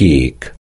kék